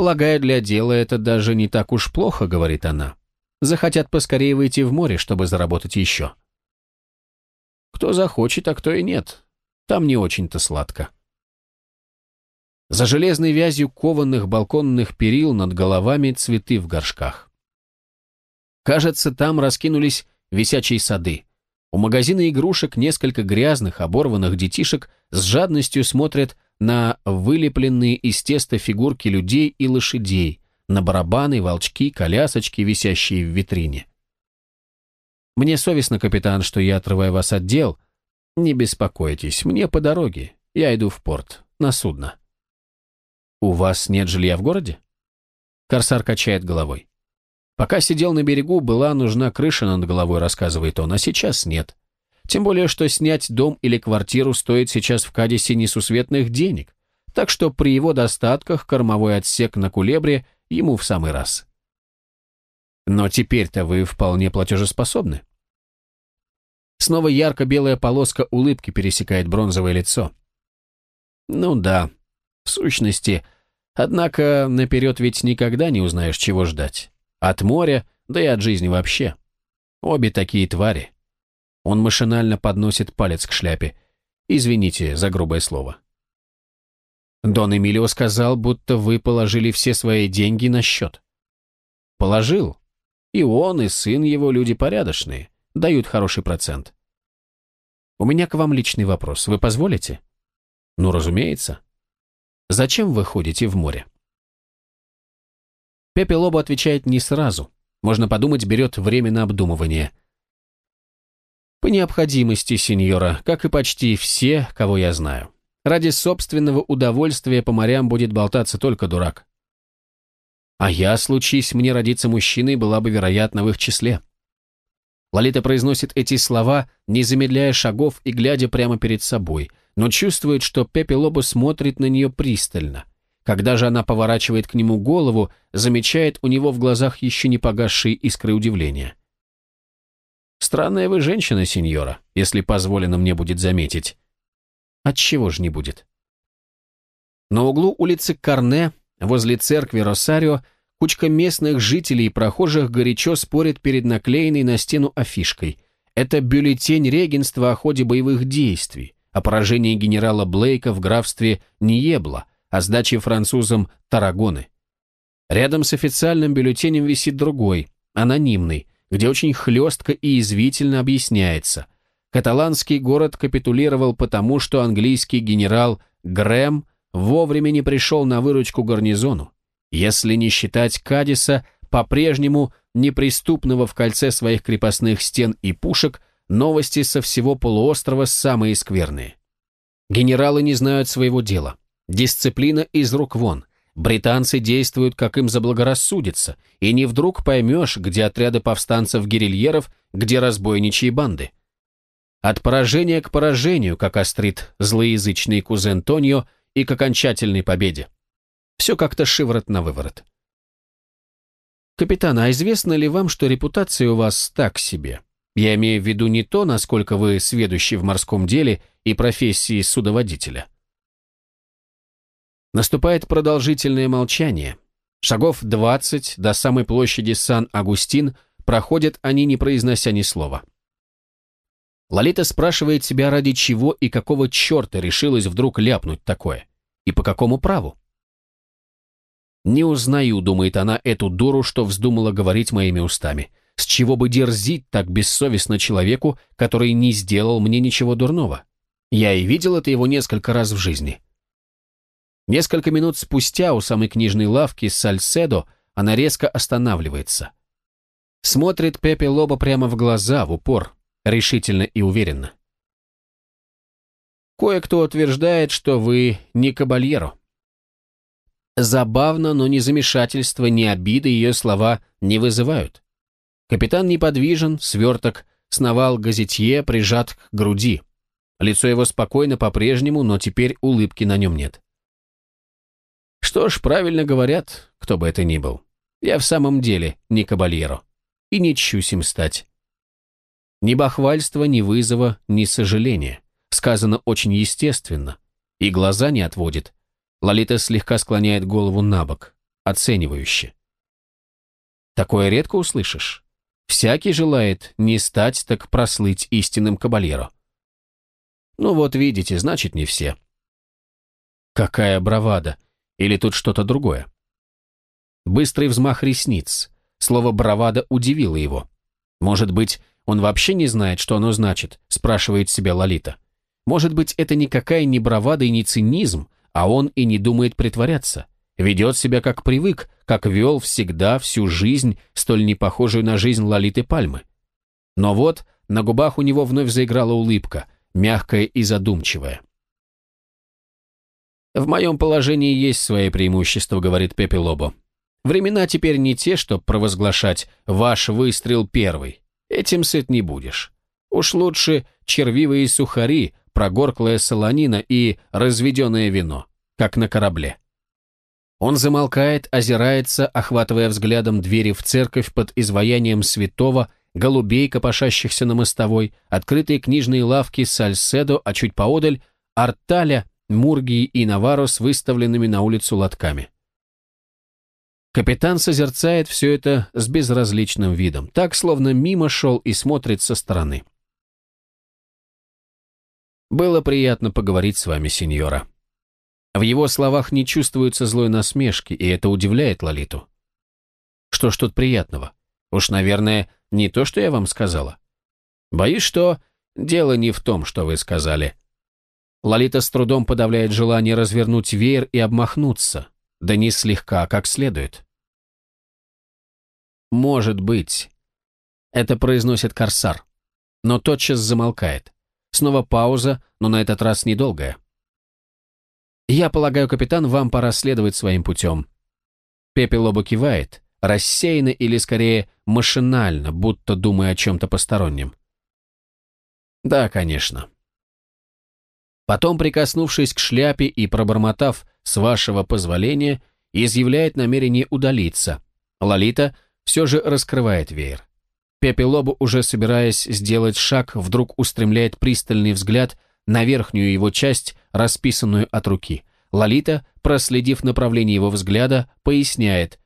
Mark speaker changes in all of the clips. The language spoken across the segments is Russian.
Speaker 1: Полагаю, для дела это даже не так уж плохо, говорит она. Захотят поскорее выйти в море, чтобы заработать еще. Кто захочет, а кто и нет. Там не очень-то сладко. За железной вязью кованых балконных перил над головами цветы в горшках. Кажется, там раскинулись висячие сады. У магазина игрушек несколько грязных, оборванных детишек с жадностью смотрят на вылепленные из теста фигурки людей и лошадей, на барабаны, волчки, колясочки, висящие в витрине. Мне совестно, капитан, что я отрываю вас от дел. Не беспокойтесь, мне по дороге. Я иду в порт, на судно. У вас нет жилья в городе? Корсар качает головой. Пока сидел на берегу, была нужна крыша над головой, рассказывает он, а сейчас нет. Тем более, что снять дом или квартиру стоит сейчас в Кадисе несусветных денег, так что при его достатках кормовой отсек на Кулебре ему в самый раз. Но теперь-то вы вполне платежеспособны. Снова ярко-белая полоска улыбки пересекает бронзовое лицо. Ну да, в сущности, однако наперед ведь никогда не узнаешь, чего ждать. От моря, да и от жизни вообще. Обе такие твари. Он машинально подносит палец к шляпе. Извините за грубое слово. Дон Эмилио сказал, будто вы положили все свои деньги на счет. Положил. И он, и сын его люди порядочные, дают хороший процент. У меня к вам личный вопрос. Вы позволите? Ну, разумеется. Зачем вы ходите в море? Пепе Лобо отвечает не сразу. Можно подумать, берет время на обдумывание. По необходимости, сеньора, как и почти все, кого я знаю. Ради собственного удовольствия по морям будет болтаться только дурак. А я, случись мне родиться мужчиной, была бы, вероятно, в их числе. Лолита произносит эти слова, не замедляя шагов и глядя прямо перед собой, но чувствует, что Пепе Лобо смотрит на нее пристально. Когда же она поворачивает к нему голову, замечает у него в глазах еще не погасшие искры удивления. Странная вы женщина, сеньора, если позволено мне будет заметить. Отчего же не будет? На углу улицы Карне, возле церкви Росарио, кучка местных жителей и прохожих горячо спорит перед наклеенной на стену афишкой. Это бюллетень регенства о ходе боевых действий, о поражении генерала Блейка в графстве Ниебла, о сдаче французам Тарагоны. Рядом с официальным бюллетенем висит другой, анонимный, где очень хлестко и извительно объясняется. Каталанский город капитулировал потому, что английский генерал Грэм вовремя не пришел на выручку гарнизону. Если не считать Кадиса, по-прежнему неприступного в кольце своих крепостных стен и пушек, новости со всего полуострова самые скверные. Генералы не знают своего дела. Дисциплина из рук вон. Британцы действуют, как им заблагорассудится, и не вдруг поймешь, где отряды повстанцев-гирильеров, где разбойничьи банды. От поражения к поражению, как острит злоязычный кузен Тонио, и к окончательной победе. Все как-то шиворот на выворот. Капитан, а известно ли вам, что репутация у вас так себе? Я имею в виду не то, насколько вы сведущи в морском деле и профессии судоводителя. Наступает продолжительное молчание. Шагов двадцать до самой площади Сан-Агустин проходят они, не произнося ни слова. Лолита спрашивает себя, ради чего и какого черта решилась вдруг ляпнуть такое. И по какому праву? «Не узнаю», — думает она, — «эту дуру, что вздумала говорить моими устами. С чего бы дерзить так бессовестно человеку, который не сделал мне ничего дурного? Я и видел это его несколько раз в жизни. Несколько минут спустя у самой книжной лавки Сальседо она резко останавливается. Смотрит Пепе Лоба прямо в глаза, в упор, решительно и уверенно. Кое-кто утверждает, что вы не кабальеро. Забавно, но ни замешательства, ни обиды ее слова не вызывают. Капитан неподвижен, сверток, сновал газетье, прижат к груди. Лицо его спокойно по-прежнему, но теперь улыбки на нем нет. Что ж, правильно говорят, кто бы это ни был. Я в самом деле не кабальеро. И не чусь им стать. Ни бахвальства, ни вызова, ни сожаления. Сказано очень естественно. И глаза не отводит. Лолита слегка склоняет голову на бок. оценивающе. Такое редко услышишь. Всякий желает не стать, так прослыть истинным кабальеро. Ну вот видите, значит не все. Какая бравада! Или тут что-то другое? Быстрый взмах ресниц. Слово «бравада» удивило его. Может быть, он вообще не знает, что оно значит, спрашивает себя Лолита. Может быть, это никакая не бравада и не цинизм, а он и не думает притворяться. Ведет себя как привык, как вел всегда всю жизнь, столь не похожую на жизнь Лолиты Пальмы. Но вот на губах у него вновь заиграла улыбка, мягкая и задумчивая. «В моем положении есть свои преимущества», — говорит Пепе Лобо. «Времена теперь не те, чтобы провозглашать «ваш выстрел первый». Этим сыт не будешь. Уж лучше червивые сухари, прогорклая солонина и разведенное вино, как на корабле. Он замолкает, озирается, охватывая взглядом двери в церковь под изваянием святого, голубей, копошащихся на мостовой, открытые книжные лавки Сальседо, а чуть поодаль – Арталя, Мургии и Наваро с выставленными на улицу лотками. Капитан созерцает все это с безразличным видом, так, словно мимо шел и смотрит со стороны. Было приятно поговорить с вами, сеньора. В его словах не чувствуется злой насмешки, и это удивляет Лолиту. Что ж тут приятного? Уж, наверное, не то, что я вам сказала. Боюсь, что дело не в том, что вы сказали. Лолита с трудом подавляет желание развернуть веер и обмахнуться, да не слегка, а как следует. «Может быть». Это произносит Корсар, но тотчас замолкает. Снова пауза, но на этот раз недолгая. «Я полагаю, капитан, вам пора следовать своим путем». Пепе Лобо кивает, рассеянно или, скорее, машинально, будто думая о чем-то постороннем. «Да, конечно». Потом, прикоснувшись к шляпе и пробормотав «с вашего позволения», изъявляет намерение удалиться. Лолита все же раскрывает веер. Пепе Лобо, уже собираясь сделать шаг, вдруг устремляет пристальный взгляд на верхнюю его часть, расписанную от руки. Лолита, проследив направление его взгляда, поясняет.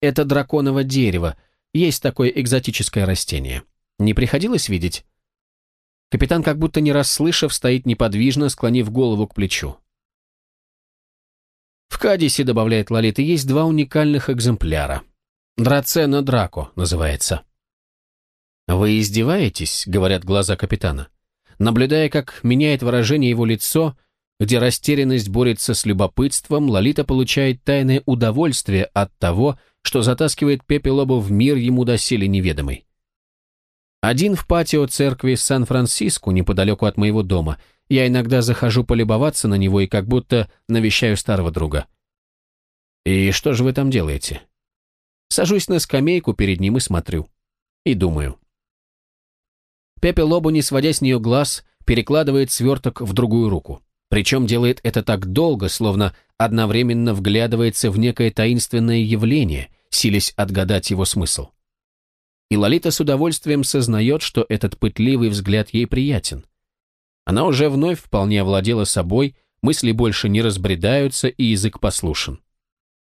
Speaker 1: «Это драконово дерево. Есть такое экзотическое растение. Не приходилось видеть?» Капитан, как будто не расслышав, стоит неподвижно, склонив голову к плечу. В Кадисе, добавляет Лолита, есть два уникальных экземпляра. Драцена Драко называется. «Вы издеваетесь?» — говорят глаза капитана. Наблюдая, как меняет выражение его лицо, где растерянность борется с любопытством, Лолита получает тайное удовольствие от того, что затаскивает Пепелобу в мир ему доселе неведомый. Один в патио церкви Сан-Франциско, неподалеку от моего дома. Я иногда захожу полюбоваться на него и как будто навещаю старого друга. И что же вы там делаете? Сажусь на скамейку перед ним и смотрю. И думаю. Пепе Лобу, не сводя с нее глаз, перекладывает сверток в другую руку. Причем делает это так долго, словно одновременно вглядывается в некое таинственное явление, силясь отгадать его смысл. И Лолита с удовольствием сознает, что этот пытливый взгляд ей приятен. Она уже вновь вполне овладела собой, мысли больше не разбредаются и язык послушен.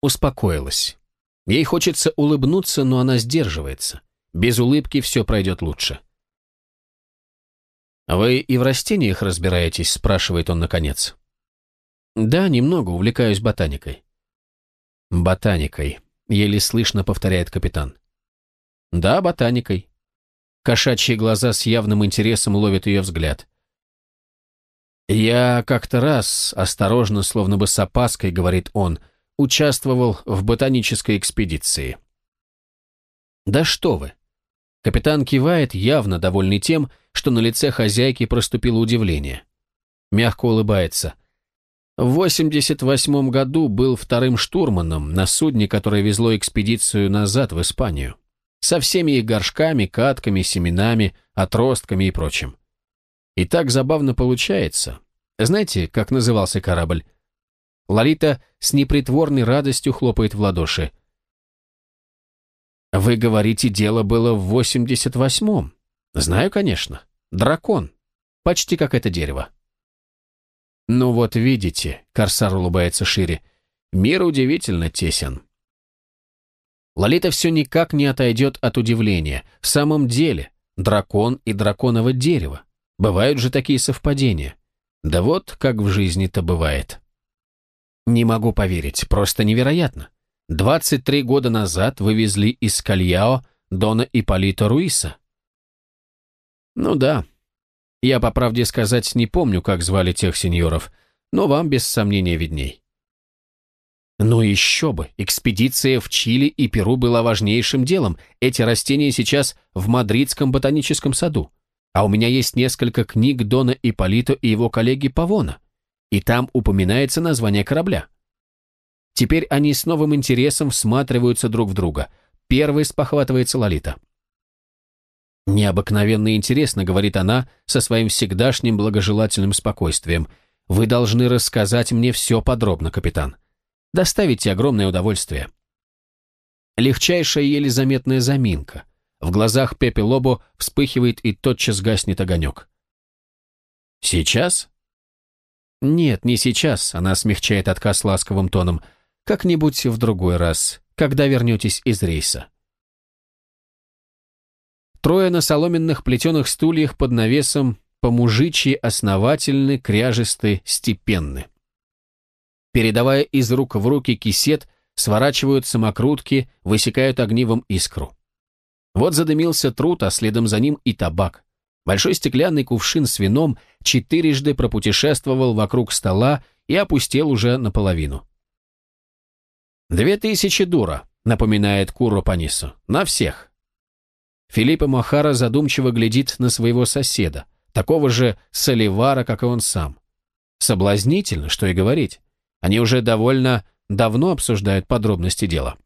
Speaker 1: Успокоилась. Ей хочется улыбнуться, но она сдерживается. Без улыбки все пройдет лучше. «Вы и в растениях разбираетесь?» – спрашивает он наконец. «Да, немного, увлекаюсь ботаникой». «Ботаникой», – еле слышно повторяет капитан. «Да, ботаникой». Кошачьи глаза с явным интересом ловят ее взгляд. «Я как-то раз, осторожно, словно бы с опаской, — говорит он, — участвовал в ботанической экспедиции». «Да что вы!» Капитан кивает, явно довольный тем, что на лице хозяйки проступило удивление. Мягко улыбается. В 88 году был вторым штурманом на судне, которое везло экспедицию назад в Испанию. Со всеми их горшками, катками, семенами, отростками и прочим. И так забавно получается. Знаете, как назывался корабль? Лолита с непритворной радостью хлопает в ладоши. «Вы говорите, дело было в 88-м?» «Знаю, конечно. Дракон. Почти как это дерево». «Ну вот видите», — Корсар улыбается шире, — «мир удивительно тесен. Лолита все никак не отойдет от удивления. В самом деле, дракон и драконово дерево. Бывают же такие совпадения. Да вот, как в жизни-то бывает. Не могу поверить, просто невероятно. 23 года назад вывезли из Кальяо Дона Ипполита Руиса. Ну да. Я, по правде сказать, не помню, как звали тех сеньоров, но вам без сомнения видней. Ну еще бы, экспедиция в Чили и Перу была важнейшим делом. Эти растения сейчас в Мадридском ботаническом саду. А у меня есть несколько книг Дона Ипполито и его коллеги Павона. И там упоминается название корабля. Теперь они с новым интересом всматриваются друг в друга. Первый спохватывается Лолита. «Необыкновенно интересно», — говорит она со своим всегдашним благожелательным спокойствием. «Вы должны рассказать мне все подробно, капитан» доставите огромное удовольствие. Легчайшая еле заметная заминка. В глазах Пепе Лобо вспыхивает и тотчас гаснет огонек. «Сейчас?» «Нет, не сейчас», — она смягчает отказ ласковым тоном. «Как-нибудь в другой раз, когда вернетесь из рейса». Трое на соломенных плетеных стульях под навесом по-мужичьи основательны, кряжесты, степенны передавая из рук в руки кисет, сворачивают самокрутки, высекают огнивом искру. Вот задымился труд, а следом за ним и табак. Большой стеклянный кувшин с вином четырежды пропутешествовал вокруг стола и опустел уже наполовину. «Две тысячи дура», — напоминает Куро Панису. «На всех». Филиппа Махара задумчиво глядит на своего соседа, такого же соливара, как и он сам. Соблазнительно, что и говорить. Они уже довольно давно обсуждают подробности дела.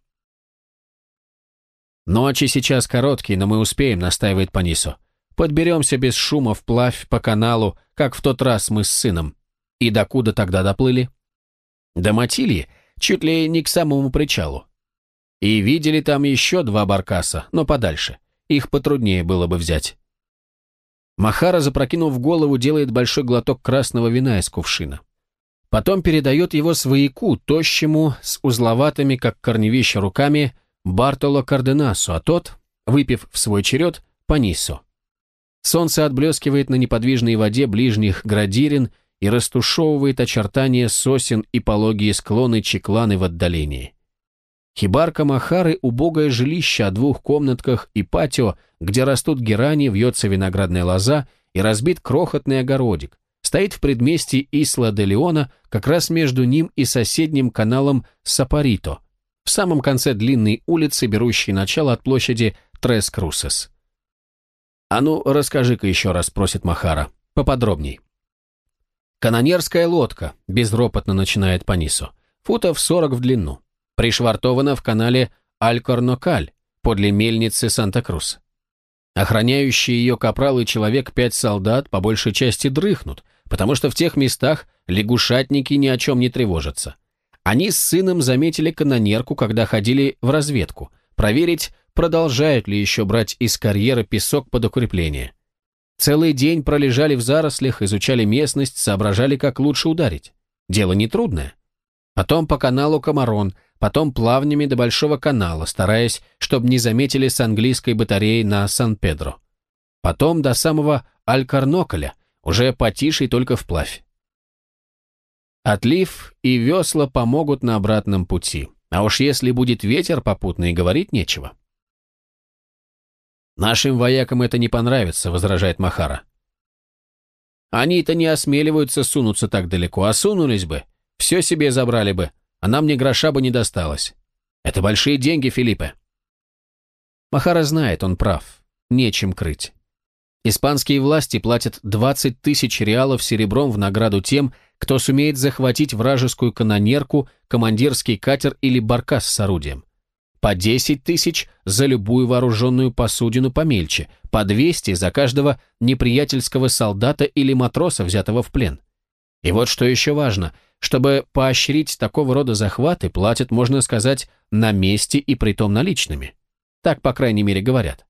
Speaker 1: «Ночи сейчас короткие, но мы успеем», — настаивает Панисо. «Подберемся без шума вплавь по каналу, как в тот раз мы с сыном. И докуда тогда доплыли?» «До Матильи, чуть ли не к самому причалу. И видели там еще два баркаса, но подальше. Их потруднее было бы взять». Махара, запрокинув голову, делает большой глоток красного вина из кувшина. Потом передает его свояку, тощему, с узловатыми, как корневища, руками, Бартоло Карденасу, а тот, выпив в свой черед, Панисо. Солнце отблескивает на неподвижной воде ближних градирин и растушевывает очертания сосен и пологие склоны Чекланы в отдалении. Хибарка Махары – убогое жилище о двух комнатках и патио, где растут герани, вьется виноградная лоза и разбит крохотный огородик, стоит в предместье Исла-де-Леона, как раз между ним и соседним каналом Сапарито, в самом конце длинной улицы, берущей начало от площади Трес-Крусес. «А ну, расскажи-ка еще раз», — просит Махара, — «поподробней». «Канонерская лодка», — безропотно начинает Панисо, футов 40 в длину, пришвартована в канале Алькорнокаль, подле мельницы Санта-Крус. Охраняющие ее капралы человек пять солдат по большей части дрыхнут, потому что в тех местах лягушатники ни о чем не тревожатся. Они с сыном заметили канонерку, когда ходили в разведку, проверить, продолжают ли еще брать из карьера песок под укрепление. Целый день пролежали в зарослях, изучали местность, соображали, как лучше ударить. Дело нетрудное. Потом по каналу Камарон, потом плавнями до Большого канала, стараясь, чтобы не заметили с английской батареи на Сан-Педро. Потом до самого Алькарноколя, уже потише и только вплавь. Отлив и весла помогут на обратном пути, а уж если будет ветер попутный, говорить нечего. «Нашим воякам это не понравится», — возражает Махара. «Они-то не осмеливаются сунуться так далеко, а сунулись бы, все себе забрали бы, а нам ни гроша бы не досталось. Это большие деньги, Филиппе». Махара знает, он прав, нечем крыть. Испанские власти платят 20 тысяч реалов серебром в награду тем, кто сумеет захватить вражескую канонерку, командирский катер или баркас с орудием. По 10 тысяч за любую вооруженную посудину помельче, по 200 за каждого неприятельского солдата или матроса, взятого в плен. И вот что еще важно, чтобы поощрить такого рода захваты, платят, можно сказать, на месте и притом наличными. Так, по крайней мере, говорят.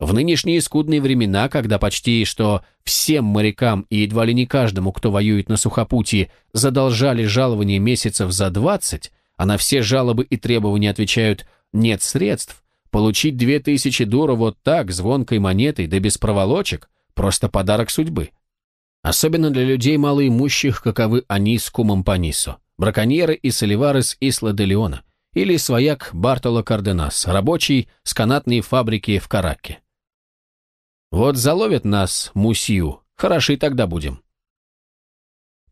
Speaker 1: В нынешние скудные времена, когда почти что всем морякам и едва ли не каждому, кто воюет на сухопутье, задолжали жалование месяцев за 20, а на все жалобы и требования отвечают нет средств, получить две тысячи дура вот так, звонкой монетой, да без проволочек, просто подарок судьбы. Особенно для людей малоимущих, каковы они с кумом Панисо, браконьеры и соливары с Исла де Леона, или свояк Бартоло Карденас, рабочий с канатной фабрики в Караке. Вот заловят нас, Мусью, хороши тогда будем.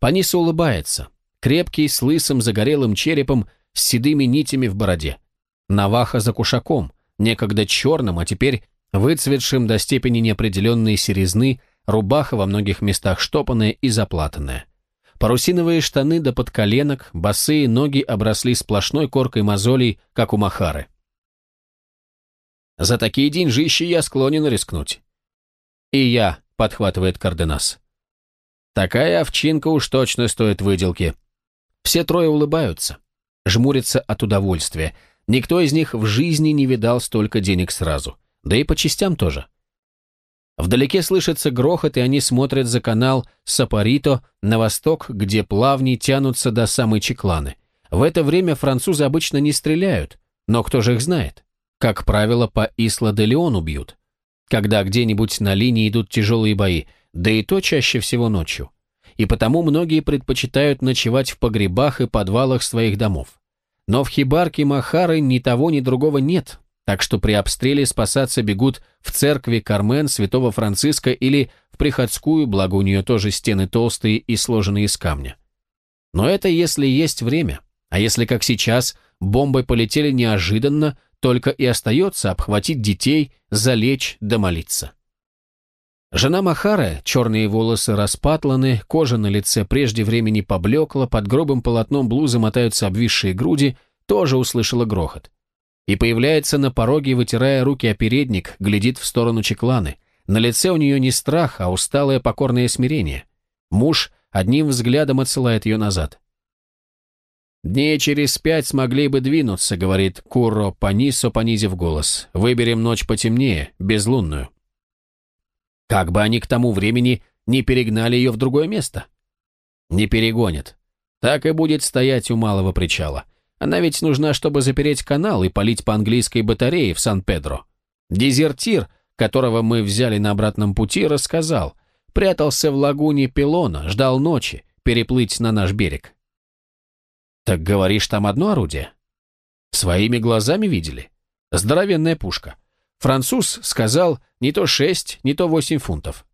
Speaker 1: Панисо улыбается, крепкий, с лысым загорелым черепом, с седыми нитями в бороде. Наваха за кушаком, некогда черным, а теперь выцветшим до степени неопределенной серизны, рубаха во многих местах штопанная и заплатанная. Парусиновые штаны до подколенок, босые ноги обросли сплошной коркой мозолей, как у Махары. «За такие деньжищи я склонен рискнуть». «И я», — подхватывает Карденас. «Такая овчинка уж точно стоит выделки». Все трое улыбаются, жмурятся от удовольствия. Никто из них в жизни не видал столько денег сразу. Да и по частям тоже. Вдалеке слышится грохот, и они смотрят за канал Сапарито на восток, где плавни тянутся до самой Чекланы. В это время французы обычно не стреляют, но кто же их знает? Как правило, по Исла-де-Леону бьют. Когда где-нибудь на линии идут тяжелые бои, да и то чаще всего ночью. И потому многие предпочитают ночевать в погребах и подвалах своих домов. Но в хибарке Махары ни того, ни другого нет, так что при обстреле спасаться бегут в церкви Кармен Святого Франциска или в Приходскую, благо у нее тоже стены толстые и сложенные из камня. Но это если есть время, а если, как сейчас, бомбы полетели неожиданно, только и остается обхватить детей, залечь да молиться. Жена Махара, черные волосы распатланы, кожа на лице прежде времени поблекла, под грубым полотном блузы мотаются обвисшие груди, тоже услышала грохот и появляется на пороге, вытирая руки о передник, глядит в сторону Чекланы. На лице у нее не страх, а усталое покорное смирение. Муж одним взглядом отсылает ее назад. «Дней через пять смогли бы двинуться», — говорит Курро Панисо, понизив голос. «Выберем ночь потемнее, безлунную». Как бы они к тому времени не перегнали ее в другое место? Не перегонят. Так и будет стоять у малого причала. Она ведь нужна, чтобы запереть канал и полить по английской батарее в Сан-Педро. Дезертир, которого мы взяли на обратном пути, рассказал. Прятался в лагуне Пилона, ждал ночи, переплыть на наш берег. Так говоришь, там одно орудие? Своими глазами видели? Здоровенная пушка. Француз сказал не то шесть, не то восемь фунтов.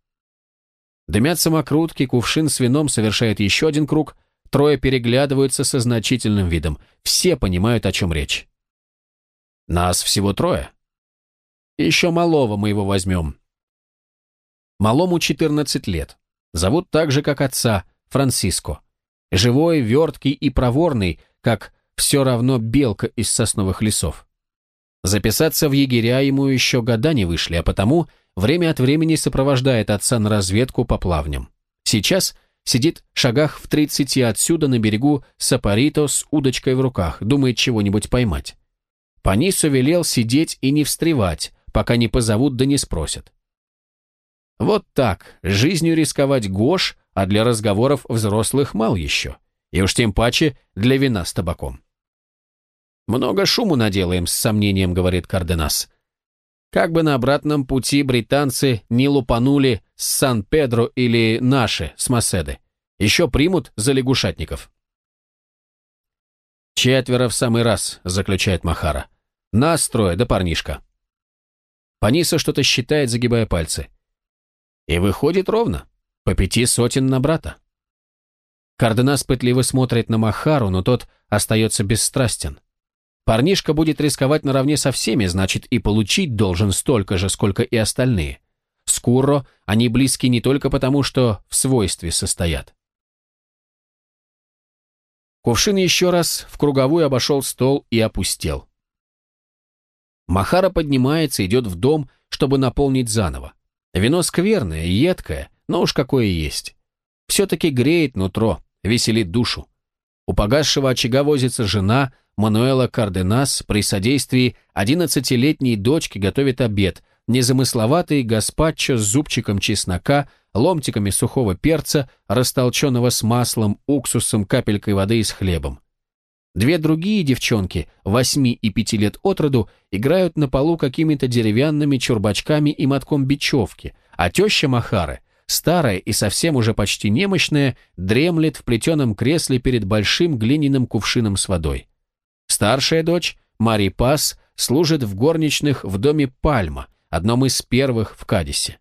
Speaker 1: Дымят самокрутки, кувшин с вином совершает еще один круг, Трое переглядываются со значительным видом. Все понимают, о чем речь. Нас всего трое. Еще малого мы его возьмем. Малому 14 лет. Зовут так же, как отца, Франциско. Живой, верткий и проворный, как все равно белка из сосновых лесов. Записаться в егеря ему еще года не вышли, а потому время от времени сопровождает отца на разведку по плавням. Сейчас Сидит в шагах в тридцати отсюда на берегу Сапарито с удочкой в руках, думает чего-нибудь поймать. Панису велел сидеть и не встревать, пока не позовут да не спросят. Вот так, жизнью рисковать Гош, а для разговоров взрослых мал еще. И уж тем паче для вина с табаком. «Много шуму наделаем», — с сомнением говорит Карденас. Как бы на обратном пути британцы не лупанули с Сан-Педро или наши с Маседы. Еще примут за лягушатников. «Четверо в самый раз», — заключает Махара. «Нас трое, да парнишка». Паниса что-то считает, загибая пальцы. И выходит ровно. По пяти сотен на брата. Карденас пытливо смотрит на Махару, но тот остается бесстрастен. Парнишка будет рисковать наравне со всеми, значит, и получить должен столько же, сколько и остальные. С они близки не только потому, что в свойстве состоят. Кувшин еще раз в круговую обошел стол и опустел. Махара поднимается, идет в дом, чтобы наполнить заново. Вино скверное, едкое, но уж какое есть. Все-таки греет нутро, веселит душу. У погасшего очага возится жена, Мануэла Карденас при содействии 11-летней дочки готовит обед, незамысловатый гаспачо с зубчиком чеснока, ломтиками сухого перца, растолченного с маслом, уксусом, капелькой воды и с хлебом. Две другие девчонки, восьми и пяти лет от роду, играют на полу какими-то деревянными чурбачками и мотком бечевки, а теща Махары, старая и совсем уже почти немощная, дремлет в плетеном кресле перед большим глиняным кувшином с водой. Старшая дочь, Мари Пас, служит в горничных в доме Пальма, одном из первых в Кадисе.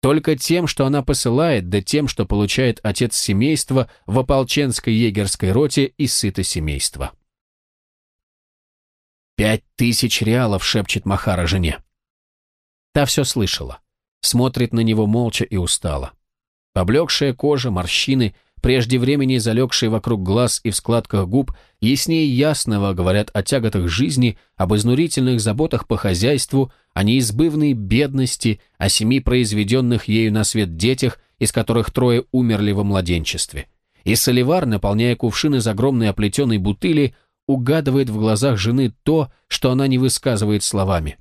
Speaker 1: Только тем, что она посылает, да тем, что получает отец семейства в ополченской егерской роте и сыто семейства. «Пять тысяч реалов!» — шепчет Махара жене. Та все слышала. Смотрит на него молча и устала. Поблекшая кожа, морщины — прежде времени залегшие вокруг глаз и в складках губ, яснее ясного говорят о тяготах жизни, об изнурительных заботах по хозяйству, о неизбывной бедности, о семи произведенных ею на свет детях, из которых трое умерли во младенчестве. И Соливар, наполняя кувшин из огромной оплетенной бутыли, угадывает в глазах жены то, что она не высказывает словами.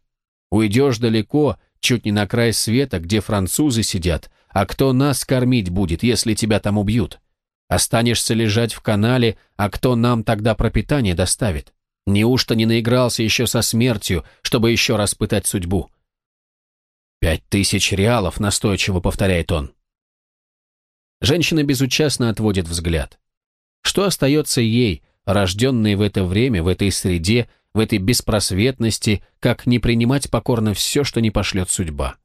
Speaker 1: «Уйдешь далеко, чуть не на край света, где французы сидят, а кто нас кормить будет, если тебя там убьют? Останешься лежать в канале, а кто нам тогда пропитание доставит? Неужто не наигрался еще со смертью, чтобы еще раз пытать судьбу? «Пять тысяч реалов», — настойчиво повторяет он. Женщина безучастно отводит взгляд. Что остается ей, рожденной в это время, в этой среде, в этой беспросветности, как не принимать покорно все, что не пошлет судьба?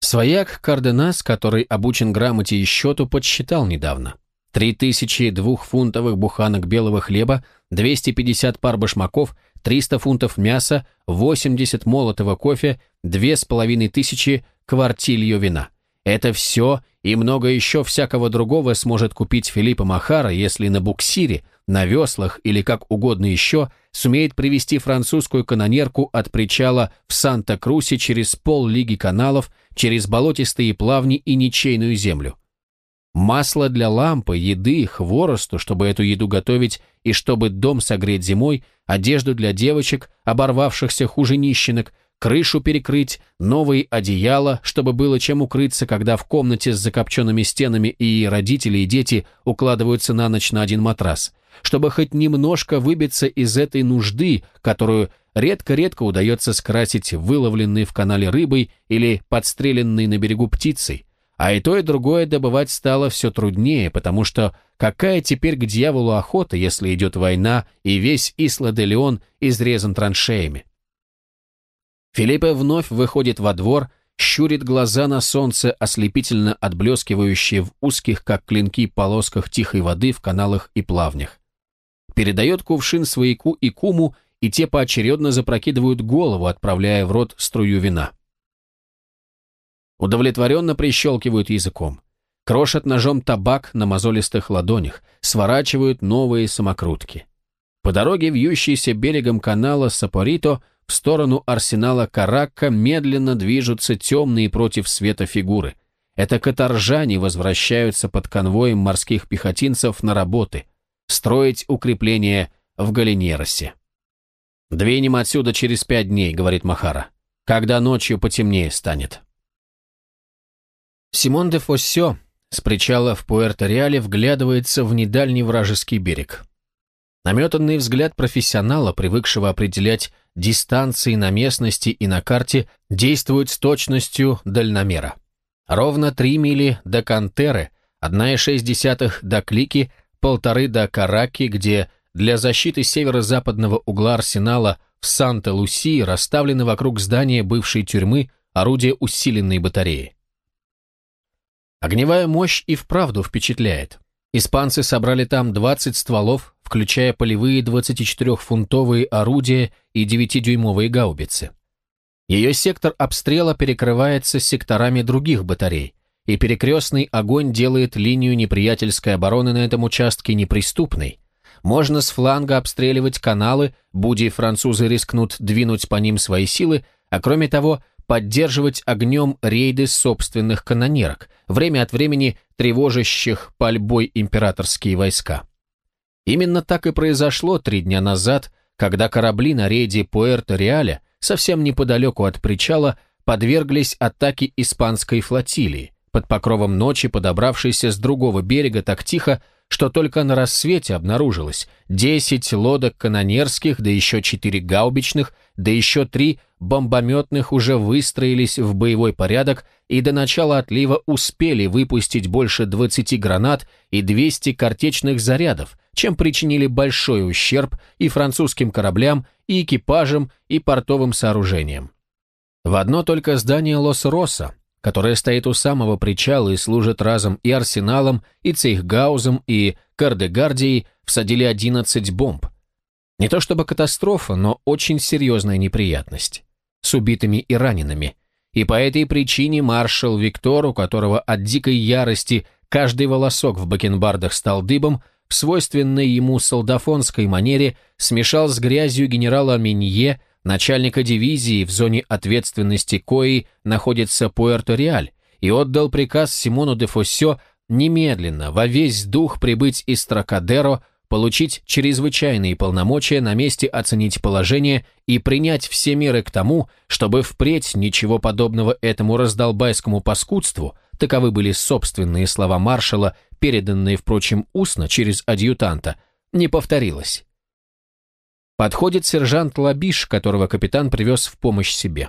Speaker 1: Свояк Карденас, который обучен грамоте и счету, подсчитал недавно. Три тысячи двухфунтовых буханок белого хлеба, 250 пар башмаков, 300 фунтов мяса, 80 молотого кофе, две с половиной тысячи квартилью вина. Это все и много еще всякого другого сможет купить Филиппа Махара, если на буксире, на веслах или как угодно еще сумеет привести французскую канонерку от причала в Санта-Крусе через пол лиги каналов, через болотистые плавни и ничейную землю. Масло для лампы, еды, хворосту, чтобы эту еду готовить и чтобы дом согреть зимой, одежду для девочек, оборвавшихся хуже нищенок, крышу перекрыть, новые одеяла, чтобы было чем укрыться, когда в комнате с закопченными стенами и родители, и дети укладываются на ночь на один матрас, чтобы хоть немножко выбиться из этой нужды, которую редко-редко удается скрасить выловленной в канале рыбой или подстреленной на берегу птицей, а и то, и другое добывать стало все труднее, потому что какая теперь к дьяволу охота, если идет война, и весь Исла-де-Леон изрезан траншеями? Филиппе вновь выходит во двор, щурит глаза на солнце, ослепительно отблескивающие в узких, как клинки, полосках тихой воды в каналах и плавнях. Передает кувшин свояку и куму, и те поочередно запрокидывают голову, отправляя в рот струю вина. Удовлетворенно прищелкивают языком. Крошат ножом табак на мозолистых ладонях, сворачивают новые самокрутки. По дороге, вьющейся берегом канала Сапорито, в сторону арсенала Каракка медленно движутся темные против света фигуры. Это каторжане возвращаются под конвоем морских пехотинцев на работы, строить укрепления в Галинеросе. «Двинем отсюда через пять дней», — говорит Махара, — «когда ночью потемнее станет». Симон де Фоссё с причала в Пуэрто-Реале вглядывается в недальний вражеский берег. Наметанный взгляд профессионала, привыкшего определять дистанции на местности и на карте, действует с точностью дальномера. Ровно три мили до Кантеры, 1,6 до Клики, полторы до Караки, где для защиты северо-западного угла арсенала в Санта-Лусии расставлены вокруг здания бывшей тюрьмы орудия усиленной батареи. Огневая мощь и вправду впечатляет. Испанцы собрали там 20 стволов, включая полевые 24-фунтовые орудия и 9-дюймовые гаубицы. Ее сектор обстрела перекрывается секторами других батарей, и перекрестный огонь делает линию неприятельской обороны на этом участке неприступной. Можно с фланга обстреливать каналы, буди французы рискнут двинуть по ним свои силы, а кроме того, поддерживать огнем рейды собственных канонерок, время от времени тревожащих пальбой императорские войска. Именно так и произошло три дня назад, когда корабли на рейде Пуэрто-Реаля, совсем неподалеку от причала, подверглись атаке испанской флотилии, под покровом ночи подобравшейся с другого берега так тихо, что только на рассвете обнаружилось 10 лодок канонерских, да еще 4 гаубичных, да еще 3 бомбометных уже выстроились в боевой порядок и до начала отлива успели выпустить больше 20 гранат и 200 картечных зарядов, чем причинили большой ущерб и французским кораблям, и экипажам, и портовым сооружениям. В одно только здание Лос-Росса, которая стоит у самого причала и служит разом и арсеналом, и цейхгаузом, и кардегардией, всадили 11 бомб. Не то чтобы катастрофа, но очень серьезная неприятность. С убитыми и ранеными. И по этой причине маршал Виктор, у которого от дикой ярости каждый волосок в бакенбардах стал дыбом, в свойственной ему солдафонской манере смешал с грязью генерала Минье, начальника дивизии, в зоне ответственности кои находится Пуэрто-Реаль, и отдал приказ Симону де Фоссё немедленно, во весь дух прибыть из Тракадеро, получить чрезвычайные полномочия на месте оценить положение и принять все меры к тому, чтобы впредь ничего подобного этому раздолбайскому паскудству, таковы были собственные слова маршала, переданные, впрочем, устно через адъютанта, не повторилось. Подходит сержант Лабиш, которого капитан привез в помощь себе.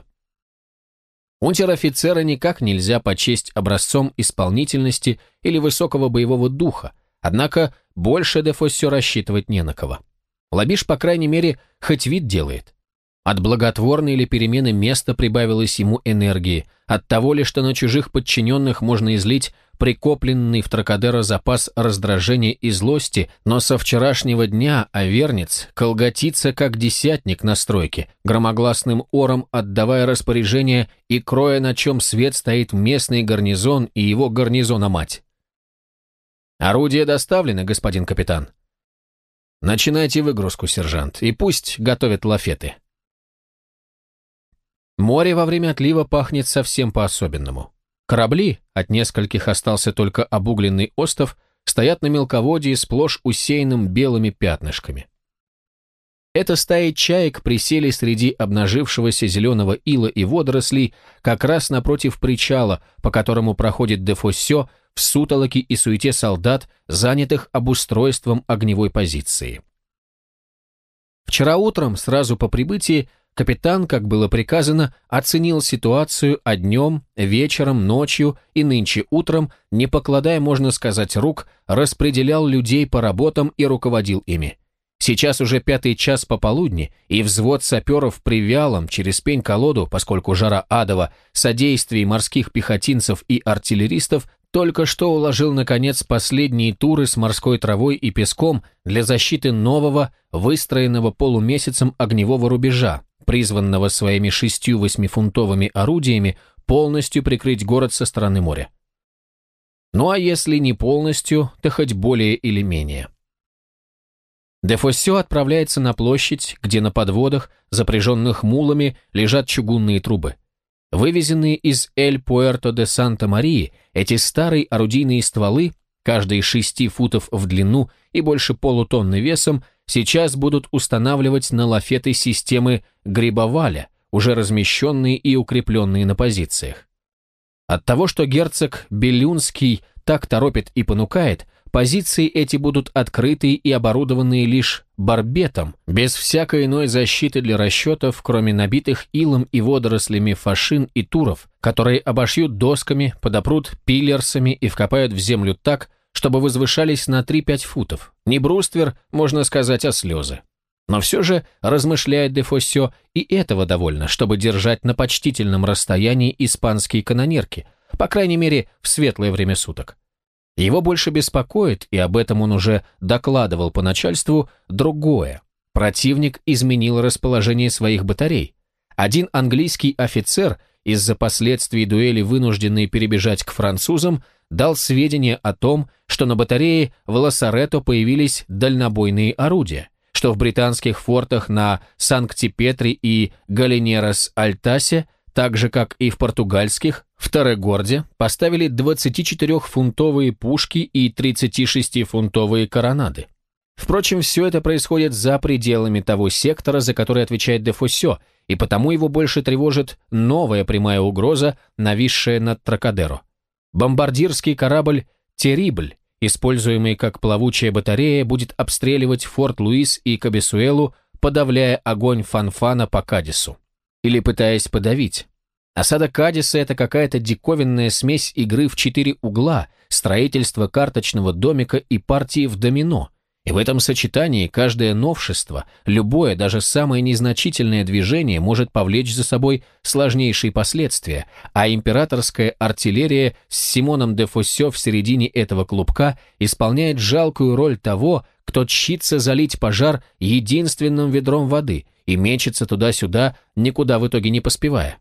Speaker 1: Унтер-офицера никак нельзя почесть образцом исполнительности или высокого боевого духа, однако больше Дефоссё рассчитывать не на кого. Лабиш, по крайней мере, хоть вид делает. От благотворной или перемены места прибавилось ему энергии, от того ли, что на чужих подчиненных можно излить прикопленный в Тракадеро запас раздражения и злости, но со вчерашнего дня Авернец колготится как десятник на стройке, громогласным ором отдавая распоряжение и кроя, на чем свет стоит местный гарнизон и его гарнизона-мать. «Орудие доставлено, господин капитан». «Начинайте выгрузку, сержант, и пусть готовят лафеты». Море во время отлива пахнет совсем по-особенному. Корабли, от нескольких остался только обугленный остов, стоят на мелководье сплошь усеянным белыми пятнышками. Это стаи чаек присели среди обнажившегося зеленого ила и водорослей как раз напротив причала, по которому проходит Дефоссё в сутолоке и суете солдат, занятых обустройством огневой позиции. Вчера утром, сразу по прибытии, Капитан, как было приказано, оценил ситуацию, а днем, вечером, ночью и нынче утром, не покладая, можно сказать, рук, распределял людей по работам и руководил ими. Сейчас уже пятый час пополудни, и взвод саперов при вялом через пень-колоду, поскольку жара адова, содействии морских пехотинцев и артиллеристов только что уложил, наконец, последние туры с морской травой и песком для защиты нового, выстроенного полумесяцем огневого рубежа, призванного своими шестью восьмифунтовыми орудиями полностью прикрыть город со стороны моря. Ну а если не полностью, то хоть более или менее. Дефоссё отправляется на площадь, где на подводах, запряженных мулами, лежат чугунные трубы. Вывезенные из Эль-Пуэрто-де-Санта-Марии, эти старые орудийные стволы, каждые шести футов в длину и больше полутонны весом, сейчас будут устанавливать на лафеты системы Грибоваля, уже размещенные и укрепленные на позициях. От того, что герцог Белюнский так торопит и понукает, позиции эти будут открыты и оборудованные лишь барбетом, без всякой иной защиты для расчетов, кроме набитых илом и водорослями фашин и туров, которые обошьют досками, подопрут пиллерсами и вкопают в землю так, чтобы возвышались на 3-5 футов. Не бруствер, можно сказать, а слезы. Но все же, размышляет Дефоссё, и этого довольно, чтобы держать на почтительном расстоянии испанские канонерки, по крайней мере, в светлое время суток. Его больше беспокоит, и об этом он уже докладывал по начальству, другое. Противник изменил расположение своих батарей. Один английский офицер, из-за последствий дуэли вынужденный перебежать к французам, дал сведения о том, что на батарее в Лассарето появились дальнобойные орудия, что в британских фортах на Санкт-Петре и Галинерос-Альтасе, так же как и в португальских, в Тарегорде поставили 24-фунтовые пушки и 36-фунтовые коронады. Впрочем, все это происходит за пределами того сектора, за который отвечает Дефосе, и потому его больше тревожит новая прямая угроза, нависшая над Тракадеро. Бомбардирский корабль «Терибль» используемый как плавучая батарея, будет обстреливать Форт Луис и Кабесуэлу, подавляя огонь Фанфана по Кадису. Или пытаясь подавить. Осада Кадиса – это какая-то диковинная смесь игры в четыре угла, строительства карточного домика и партии в домино. И в этом сочетании каждое новшество, любое, даже самое незначительное движение может повлечь за собой сложнейшие последствия, а императорская артиллерия с Симоном де Фоссе в середине этого клубка исполняет жалкую роль того, кто тщится залить пожар единственным ведром воды и мечется туда-сюда, никуда в итоге не поспевая.